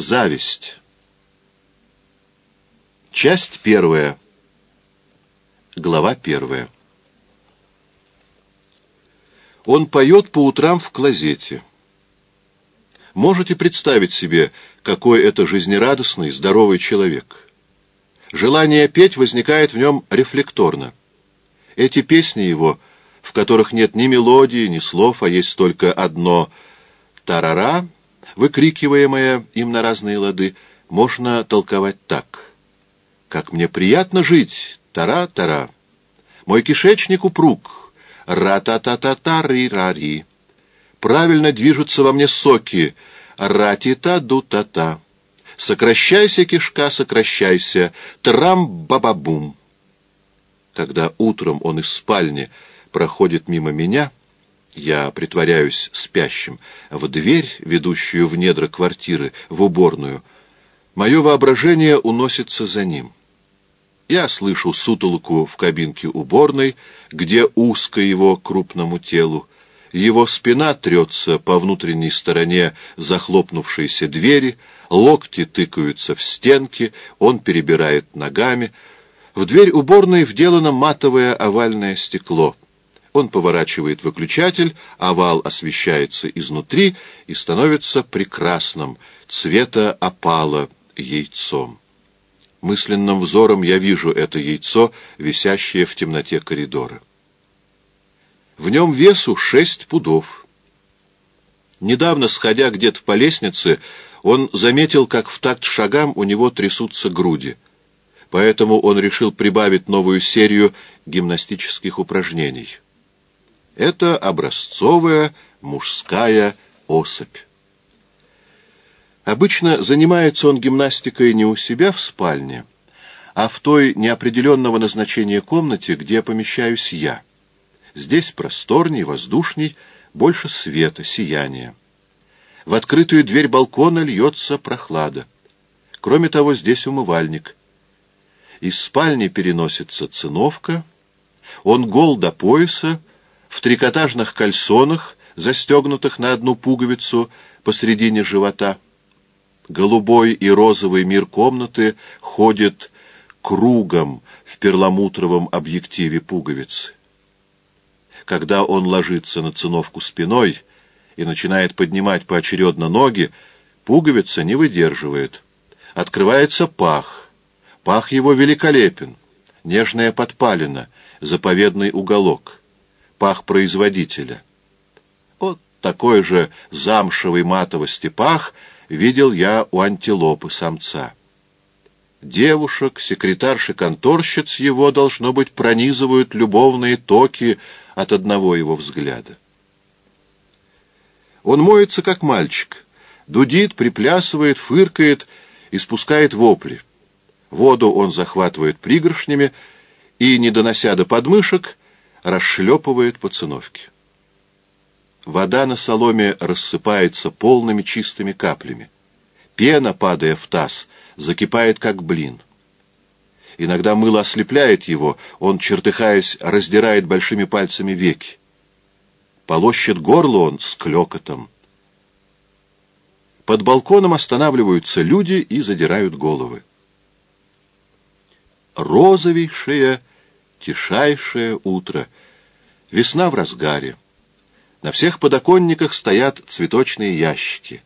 Зависть. Часть первая. Глава первая. Он поет по утрам в клозете. Можете представить себе, какой это жизнерадостный, здоровый человек. Желание петь возникает в нем рефлекторно. Эти песни его, в которых нет ни мелодии, ни слов, а есть только одно «тарара», выкрикиваемое им на разные лады, можно толковать так. «Как мне приятно жить! Тара-тара! Мой кишечник упруг! Ра-та-та-та-та-ри-ра-ри! Правильно движутся во мне соки! Ра-ти-та-ду-та-та! Сокращайся, кишка, сокращайся! Трам-ба-ба-бум!» Когда утром он из спальни проходит мимо меня, я притворяюсь спящим, в дверь, ведущую в недра квартиры, в уборную, мое воображение уносится за ним. Я слышу сутолку в кабинке уборной, где узко его крупному телу, его спина трется по внутренней стороне захлопнувшейся двери, локти тыкаются в стенки, он перебирает ногами — в дверь уборной вделано матовое овальное стекло. Он поворачивает выключатель, овал освещается изнутри и становится прекрасным, цвета опала яйцом. Мысленным взором я вижу это яйцо, висящее в темноте коридора. В нем весу шесть пудов. Недавно, сходя где-то по лестнице, он заметил, как в такт шагам у него трясутся груди — поэтому он решил прибавить новую серию гимнастических упражнений. Это образцовая мужская особь. Обычно занимается он гимнастикой не у себя в спальне, а в той неопределенного назначения комнате, где помещаюсь я. Здесь просторней, воздушней, больше света, сияния. В открытую дверь балкона льется прохлада. Кроме того, здесь умывальник — из спальни переносится циновка, он гол до пояса, в трикотажных кальсонах, застегнутых на одну пуговицу посредине живота. Голубой и розовый мир комнаты ходит кругом в перламутровом объективе пуговицы. Когда он ложится на циновку спиной и начинает поднимать поочередно ноги, пуговица не выдерживает. Открывается пах, Пах его великолепен, нежная подпалина, заповедный уголок, пах производителя. Вот такой же замшевой матовости пах видел я у антилопы самца. Девушек, секретарши-конторщиц его, должно быть, пронизывают любовные токи от одного его взгляда. Он моется, как мальчик, дудит, приплясывает, фыркает и спускает вопли. Воду он захватывает пригоршнями и, не донося до подмышек, расшлепывает по циновке. Вода на соломе рассыпается полными чистыми каплями. Пена, падая в таз, закипает, как блин. Иногда мыло ослепляет его, он, чертыхаясь, раздирает большими пальцами веки. Полощет горло он с клёкотом. Под балконом останавливаются люди и задирают головы розовейшее, тишайшее утро. Весна в разгаре. На всех подоконниках стоят цветочные ящики.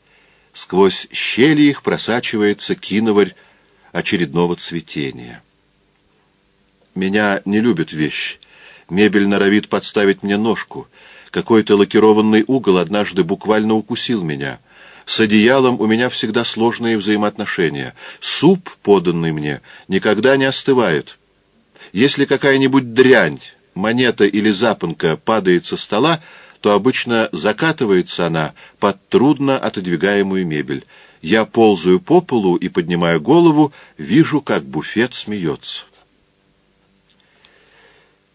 Сквозь щели их просачивается киноварь очередного цветения. Меня не любят вещи. Мебель норовит подставить мне ножку. Какой-то лакированный угол однажды буквально укусил меня — с одеялом у меня всегда сложные взаимоотношения. Суп, поданный мне, никогда не остывает. Если какая-нибудь дрянь, монета или запонка падает со стола, то обычно закатывается она под трудно отодвигаемую мебель. Я ползаю по полу и поднимаю голову, вижу, как буфет смеется.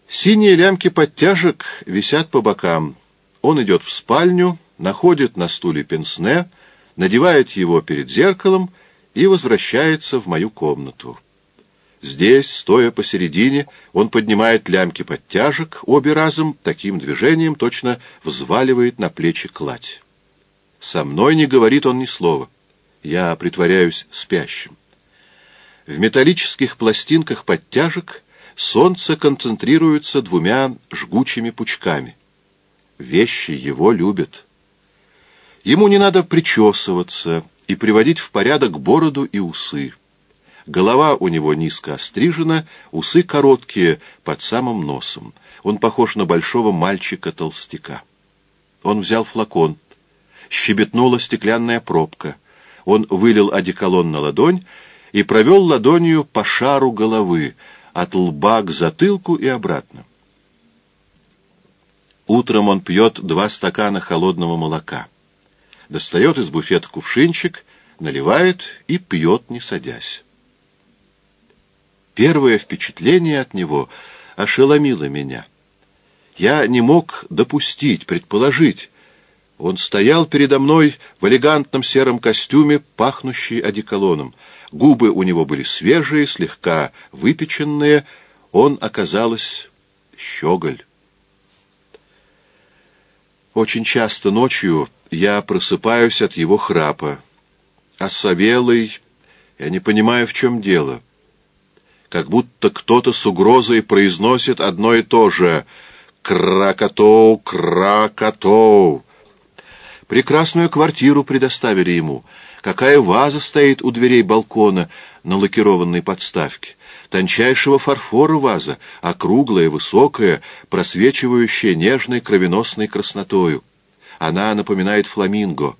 Синие лямки подтяжек висят по бокам. Он идет в спальню, находит на стуле пенсне — надевает его перед зеркалом и возвращается в мою комнату. Здесь, стоя посередине, он поднимает лямки подтяжек, обе разом, таким движением точно взваливает на плечи кладь. Со мной не говорит он ни слова. Я притворяюсь спящим. В металлических пластинках подтяжек солнце концентрируется двумя жгучими пучками. Вещи его любят. Ему не надо причесываться и приводить в порядок бороду и усы. Голова у него низко острижена, усы короткие, под самым носом. Он похож на большого мальчика-толстяка. Он взял флакон. Щебетнула стеклянная пробка. Он вылил одеколон на ладонь и провел ладонью по шару головы, от лба к затылку и обратно. Утром он пьет два стакана холодного молока. Достает из буфета кувшинчик, наливает и пьет, не садясь. Первое впечатление от него ошеломило меня. Я не мог допустить, предположить. Он стоял передо мной в элегантном сером костюме, пахнущий одеколоном. Губы у него были свежие, слегка выпеченные. Он, оказалось, щеголь. Очень часто ночью я просыпаюсь от его храпа. Осовелый, я не понимаю, в чем дело. Как будто кто-то с угрозой произносит одно и то же «Кракатоу, кракатоу». Прекрасную квартиру предоставили ему — Какая ваза стоит у дверей балкона на лакированной подставке? Тончайшего фарфора ваза, округлая, высокая, просвечивающая нежной кровеносной краснотою. Она напоминает фламинго.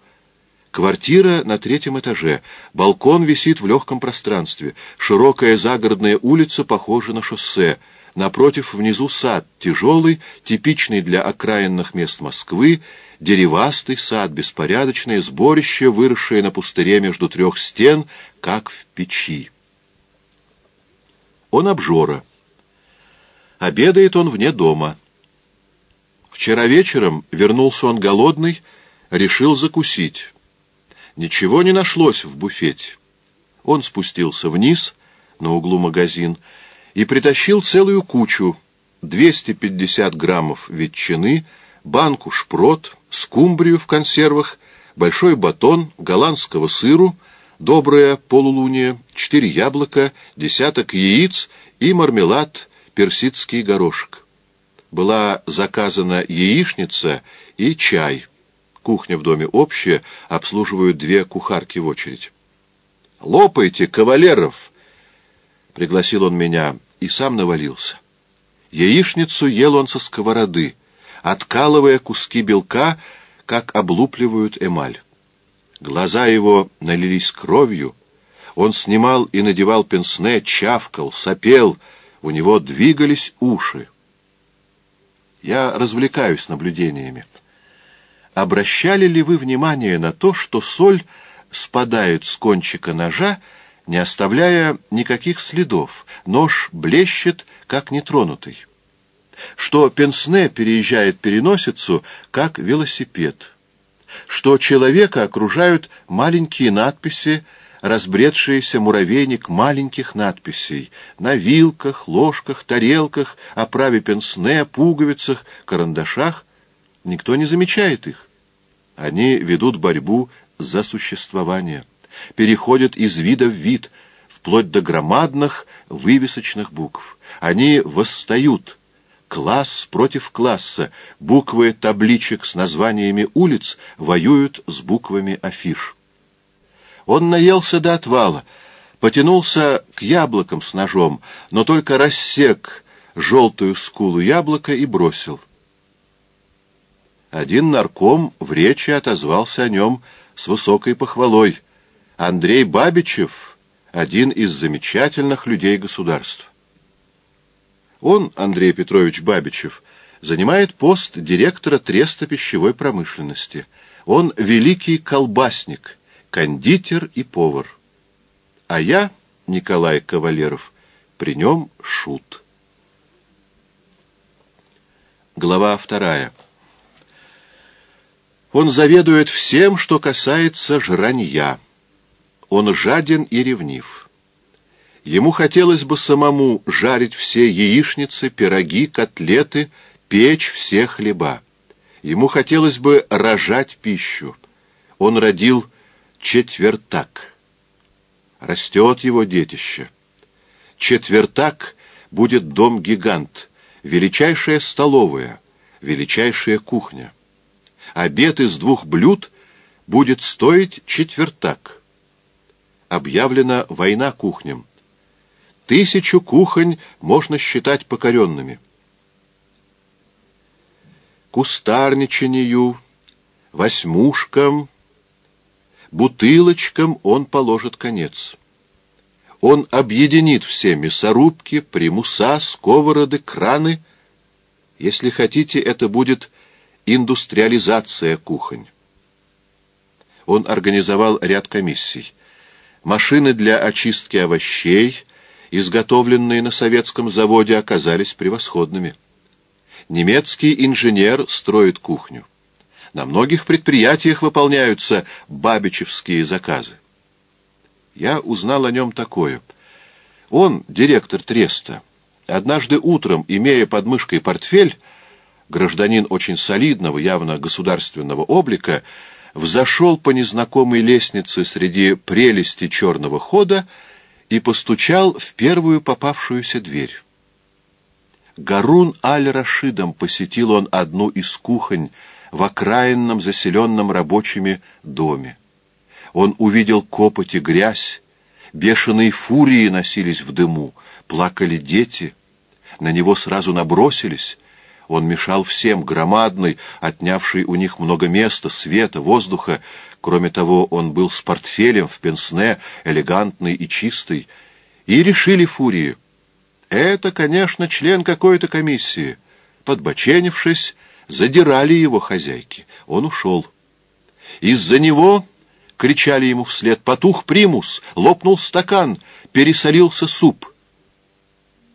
Квартира на третьем этаже. Балкон висит в легком пространстве. Широкая загородная улица похожа на шоссе. Напротив, внизу сад, тяжелый, типичный для окраинных мест Москвы, деревастый сад, беспорядочное сборище, выросшее на пустыре между трех стен, как в печи. Он обжора. Обедает он вне дома. Вчера вечером вернулся он голодный, решил закусить. Ничего не нашлось в буфете. Он спустился вниз, на углу магазин, и притащил целую кучу, 250 граммов ветчины, банку шпрот, скумбрию в консервах, большой батон голландского сыру, доброе полулуние, четыре яблока, десяток яиц и мармелад персидский горошек. Была заказана яичница и чай. Кухня в доме общая, обслуживают две кухарки в очередь. «Лопайте, кавалеров!» — пригласил он меня и сам навалился. Яичницу ел он со сковороды, откалывая куски белка, как облупливают эмаль. Глаза его налились кровью, он снимал и надевал пенсне, чавкал, сопел, у него двигались уши. Я развлекаюсь наблюдениями. Обращали ли вы внимание на то, что соль спадает с кончика ножа, не оставляя никаких следов, нож блещет, как нетронутый? что пенсне переезжает переносицу, как велосипед, что человека окружают маленькие надписи, разбредшийся муравейник маленьких надписей на вилках, ложках, тарелках, оправе пенсне, пуговицах, карандашах. Никто не замечает их. Они ведут борьбу за существование, переходят из вида в вид, вплоть до громадных вывесочных букв. Они восстают, Класс против класса. Буквы табличек с названиями улиц воюют с буквами афиш. Он наелся до отвала, потянулся к яблокам с ножом, но только рассек желтую скулу яблока и бросил. Один нарком в речи отозвался о нем с высокой похвалой. Андрей Бабичев — один из замечательных людей государства. Он, Андрей Петрович Бабичев, занимает пост директора треста пищевой промышленности. Он великий колбасник, кондитер и повар. А я, Николай Кавалеров, при нем шут. Глава вторая. Он заведует всем, что касается жранья. Он жаден и ревнив. Ему хотелось бы самому жарить все яичницы, пироги, котлеты, печь все хлеба. Ему хотелось бы рожать пищу. Он родил четвертак. Растет его детище. Четвертак будет дом-гигант, величайшая столовая, величайшая кухня. Обед из двух блюд будет стоить четвертак. Объявлена война кухням. Тысячу кухонь можно считать покоренными. Кустарничанию, восьмушкам, бутылочкам он положит конец. Он объединит все мясорубки, примуса, сковороды, краны. Если хотите, это будет индустриализация кухонь. Он организовал ряд комиссий. Машины для очистки овощей, изготовленные на советском заводе, оказались превосходными. Немецкий инженер строит кухню. На многих предприятиях выполняются бабичевские заказы. Я узнал о нем такое. Он, директор Треста, однажды утром, имея под мышкой портфель, гражданин очень солидного, явно государственного облика, взошел по незнакомой лестнице среди прелести черного хода и постучал в первую попавшуюся дверь. Гарун аль-Рашидом посетил он одну из кухонь в окраинном, заселенном рабочими доме. Он увидел копоть и грязь, бешеные фурии носились в дыму, плакали дети, на него сразу набросились, он мешал всем, громадный, отнявший у них много места, света, воздуха. Кроме того, он был с портфелем в пенсне, элегантный и чистый. И решили фурии. Это, конечно, член какой-то комиссии. Подбоченившись, задирали его хозяйки. Он ушел. Из-за него, кричали ему вслед, потух примус, лопнул стакан, пересолился суп —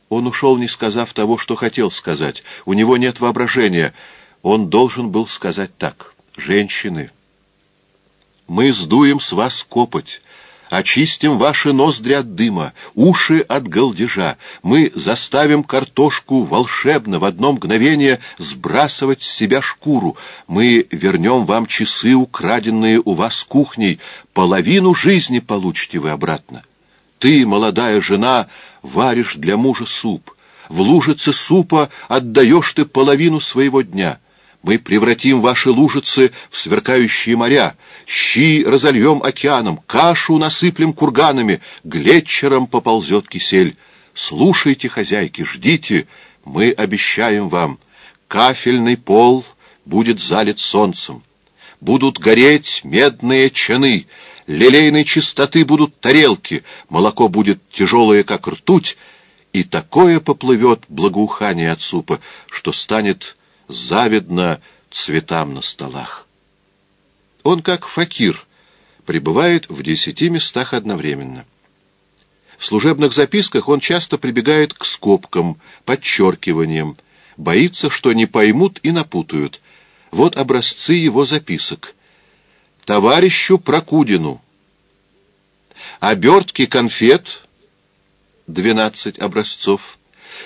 он ушел, не сказав того, что хотел сказать. У него нет воображения. Он должен был сказать так. «Женщины, мы сдуем с вас копоть». Очистим ваши ноздри от дыма, уши от голдежа. Мы заставим картошку волшебно в одно мгновение сбрасывать с себя шкуру. Мы вернем вам часы, украденные у вас кухней. Половину жизни получите вы обратно. Ты, молодая жена, варишь для мужа суп. В лужице супа отдаешь ты половину своего дня. Мы превратим ваши лужицы в сверкающие моря, щи разольем океаном, кашу насыплем курганами, глетчером поползет кисель. Слушайте, хозяйки, ждите, мы обещаем вам, кафельный пол будет залит солнцем. Будут гореть медные чаны, лилейной чистоты будут тарелки, молоко будет тяжелое, как ртуть, и такое поплывет благоухание от супа, что станет завидно цветам на столах. Он, как факир, пребывает в десяти местах одновременно. В служебных записках он часто прибегает к скобкам, подчеркиваниям, боится, что не поймут и напутают. Вот образцы его записок товарищу Прокудину. Обертки конфет, 12 образцов,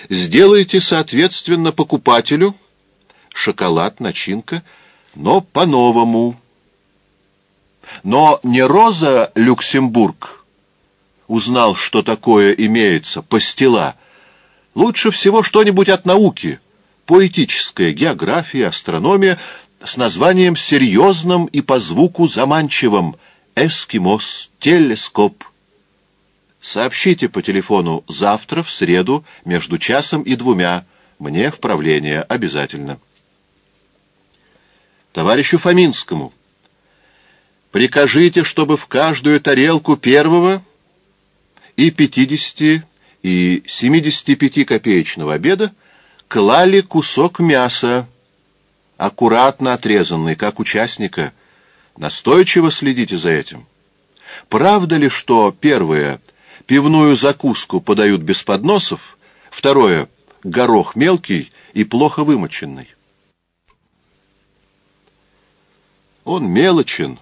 сделайте, соответственно, покупателю, шоколад, начинка, но по-новому. Но не Роза Люксембург узнал, что такое имеется, пастила. Лучше всего что-нибудь от науки, поэтическая география, астрономия, с названием серьезным и по звуку заманчивым «Эскимос», «Телескоп». Сообщите по телефону завтра, в среду, между часом и двумя. Мне в правление обязательно. Товарищу Фоминскому. Прикажите, чтобы в каждую тарелку первого и пятидесяти и семидесяти пяти копеечного обеда клали кусок мяса, аккуратно отрезанный, как участника. Настойчиво следите за этим. Правда ли, что, первое, пивную закуску подают без подносов, второе, горох мелкий и плохо вымоченный? Он мелочен,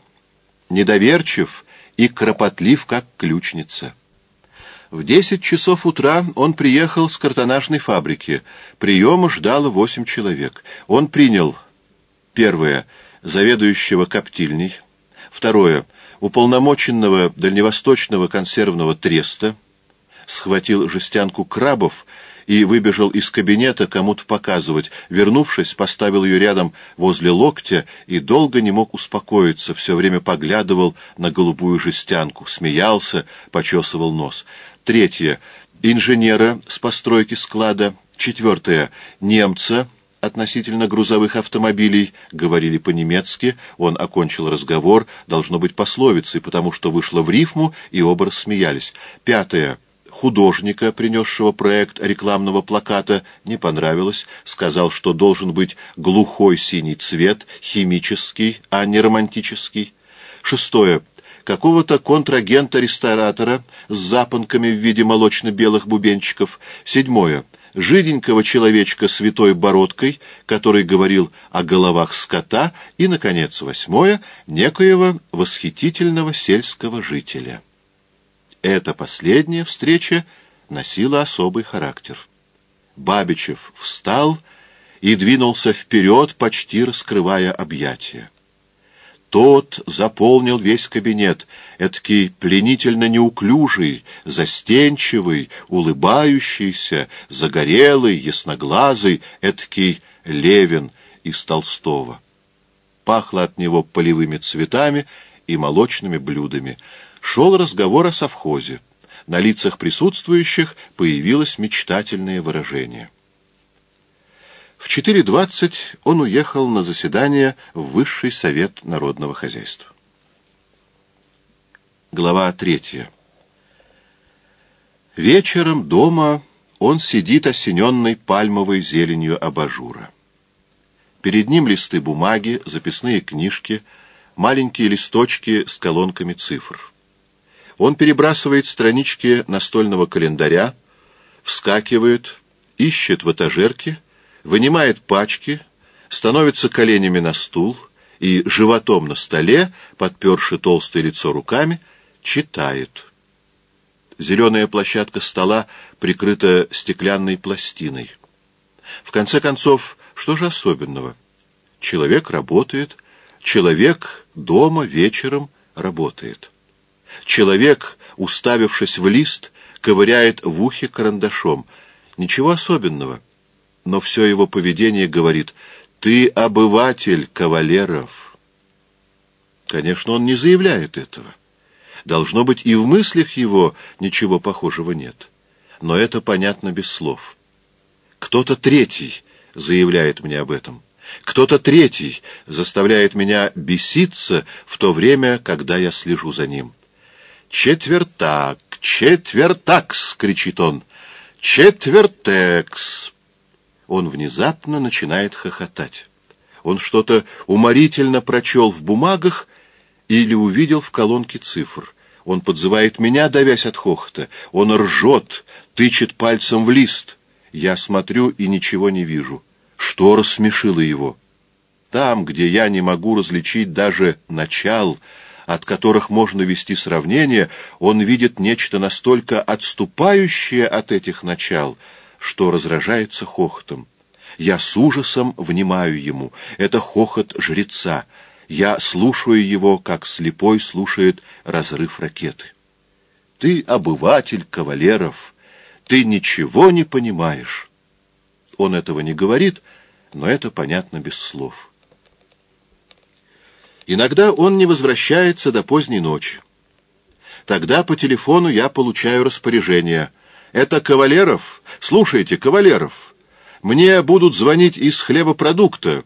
недоверчив и кропотлив, как ключница. В десять часов утра он приехал с картонажной фабрики. Приема ждало восемь человек. Он принял Первое — заведующего коптильней. Второе — уполномоченного Дальневосточного консервного треста, схватил жестянку крабов и выбежал из кабинета кому-то показывать. Вернувшись, поставил ее рядом возле локтя и долго не мог успокоиться, все время поглядывал на голубую жестянку, смеялся, почесывал нос. Третье. Инженера с постройки склада. Четвертое. Немца относительно грузовых автомобилей, говорили по-немецки, он окончил разговор, должно быть пословицей, потому что вышло в рифму, и оба рассмеялись. Пятое. Художника, принесшего проект рекламного плаката, не понравилось, сказал, что должен быть глухой синий цвет, химический, а не романтический. Шестое. Какого-то контрагента-ресторатора с запонками в виде молочно-белых бубенчиков. Седьмое жиденького человечка с витой бородкой, который говорил о головах скота, и, наконец, восьмое, некоего восхитительного сельского жителя. Эта последняя встреча носила особый характер. Бабичев встал и двинулся вперед, почти раскрывая объятия. Тот заполнил весь кабинет, эдакий пленительно неуклюжий, застенчивый, улыбающийся, загорелый, ясноглазый, эдакий Левин из Толстого. Пахло от него полевыми цветами и молочными блюдами. Шел разговор о совхозе. На лицах присутствующих появилось мечтательное выражение. В 4.20 он уехал на заседание в Высший совет народного хозяйства. Глава третья. Вечером дома он сидит осененный пальмовой зеленью абажура. Перед ним листы бумаги, записные книжки, маленькие листочки с колонками цифр. Он перебрасывает странички настольного календаря, вскакивает, ищет в этажерке — вынимает пачки, становится коленями на стул и животом на столе, подперши толстое лицо руками, читает. Зеленая площадка стола прикрыта стеклянной пластиной. В конце концов, что же особенного? Человек работает, человек дома вечером работает. Человек, уставившись в лист, ковыряет в ухе карандашом. Ничего особенного но все его поведение говорит «Ты обыватель, кавалеров». Конечно, он не заявляет этого. Должно быть, и в мыслях его ничего похожего нет. Но это понятно без слов. Кто-то третий заявляет мне об этом. Кто-то третий заставляет меня беситься в то время, когда я слежу за ним. «Четвертак! Четвертакс!» — кричит он. «Четвертекс!» Он внезапно начинает хохотать. Он что-то уморительно прочел в бумагах или увидел в колонке цифр. Он подзывает меня, давясь от хохота. Он ржет, тычет пальцем в лист. Я смотрю и ничего не вижу. Что рассмешило его? Там, где я не могу различить даже начал, от которых можно вести сравнение, он видит нечто настолько отступающее от этих начал — что разражается хохотом. Я с ужасом внимаю ему. Это хохот жреца. Я слушаю его, как слепой слушает разрыв ракеты. Ты обыватель кавалеров. Ты ничего не понимаешь. Он этого не говорит, но это понятно без слов. Иногда он не возвращается до поздней ночи. Тогда по телефону я получаю распоряжение — это Кавалеров? Слушайте, Кавалеров, мне будут звонить из хлебопродукта.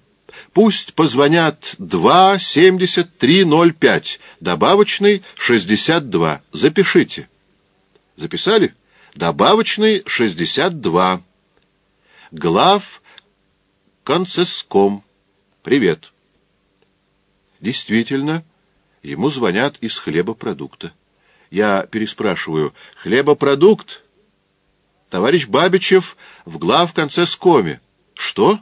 Пусть позвонят 2-7305, добавочный 62. Запишите. Записали? Добавочный 62. Глав концеском. Привет. Действительно, ему звонят из хлебопродукта. Я переспрашиваю, хлебопродукт? Товарищ Бабичев в глав конце скоме. Что?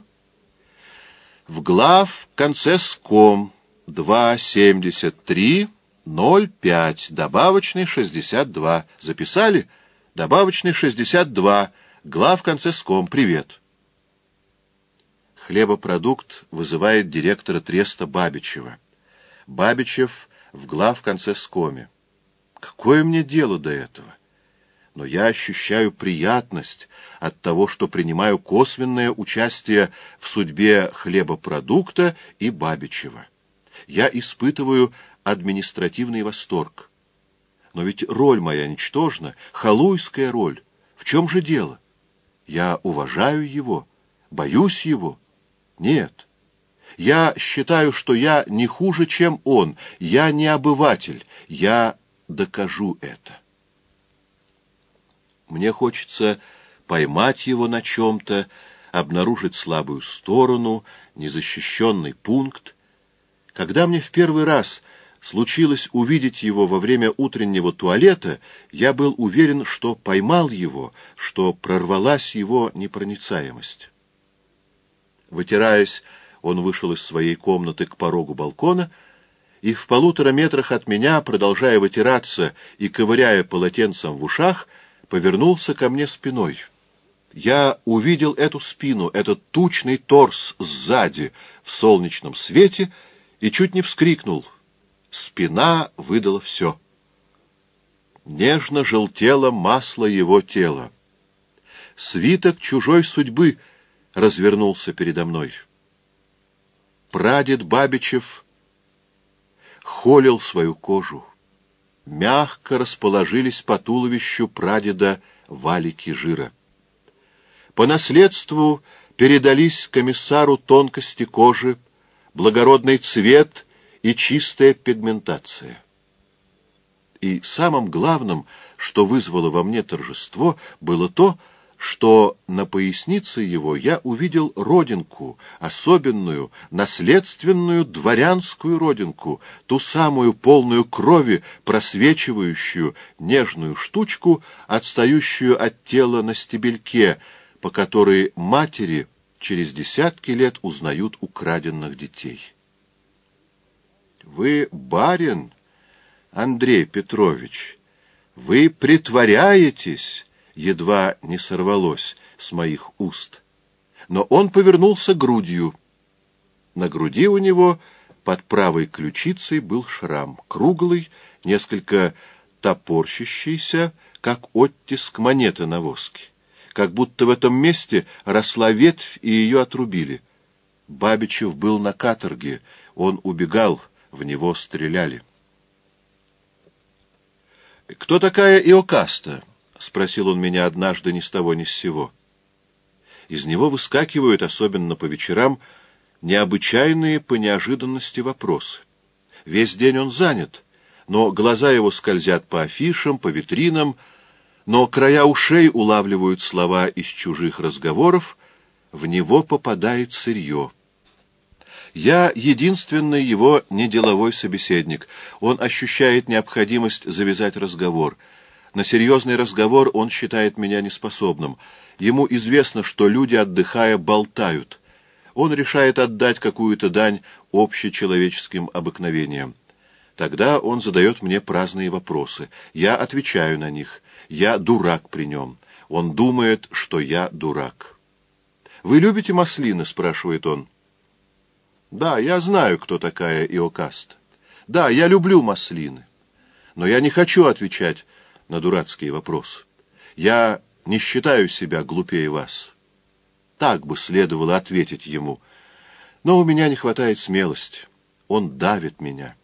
В глав конце ском 27305, добавочный 62. Записали? Добавочный 62, глав конце ском. Привет. Хлебопродукт вызывает директора треста Бабичева. Бабичев в глав конце скоми. Какое мне дело до этого? Но я ощущаю приятность от того, что принимаю косвенное участие в судьбе хлебопродукта и Бабичева. Я испытываю административный восторг. Но ведь роль моя ничтожна, халуйская роль. В чем же дело? Я уважаю его, боюсь его. Нет. Я считаю, что я не хуже, чем он. Я не обыватель. Я докажу это. Мне хочется поймать его на чем-то, обнаружить слабую сторону, незащищенный пункт. Когда мне в первый раз случилось увидеть его во время утреннего туалета, я был уверен, что поймал его, что прорвалась его непроницаемость. Вытираясь, он вышел из своей комнаты к порогу балкона и в полутора метрах от меня, продолжая вытираться и ковыряя полотенцем в ушах, повернулся ко мне спиной. Я увидел эту спину, этот тучный торс сзади в солнечном свете и чуть не вскрикнул. Спина выдала все. Нежно желтело масло его тела. Свиток чужой судьбы развернулся передо мной. Прадед Бабичев холил свою кожу мягко расположились по туловищу прадеда валики жира. По наследству передались комиссару тонкости кожи, благородный цвет и чистая пигментация. И самым главным, что вызвало во мне торжество, было то, что на пояснице его я увидел родинку, особенную, наследственную дворянскую родинку, ту самую полную крови, просвечивающую нежную штучку, отстающую от тела на стебельке, по которой матери через десятки лет узнают украденных детей. Вы барин, Андрей Петрович, вы притворяетесь, едва не сорвалось с моих уст. Но он повернулся грудью. На груди у него под правой ключицей был шрам, круглый, несколько топорщащийся, как оттиск монеты на воске. Как будто в этом месте росла ветвь, и ее отрубили. Бабичев был на каторге, он убегал, в него стреляли. «Кто такая Иокаста?» — спросил он меня однажды ни с того ни с сего. Из него выскакивают, особенно по вечерам, необычайные по неожиданности вопросы. Весь день он занят, но глаза его скользят по афишам, по витринам, но края ушей улавливают слова из чужих разговоров, в него попадает сырье. Я единственный его неделовой собеседник. Он ощущает необходимость завязать разговор — на серьезный разговор он считает меня неспособным. Ему известно, что люди, отдыхая, болтают. Он решает отдать какую-то дань общечеловеческим обыкновениям. Тогда он задает мне праздные вопросы. Я отвечаю на них. Я дурак при нем. Он думает, что я дурак. «Вы любите маслины?» — спрашивает он. «Да, я знаю, кто такая Иокаст. Да, я люблю маслины. Но я не хочу отвечать на дурацкие вопросы. Я не считаю себя глупее вас. Так бы следовало ответить ему. Но у меня не хватает смелости. Он давит меня.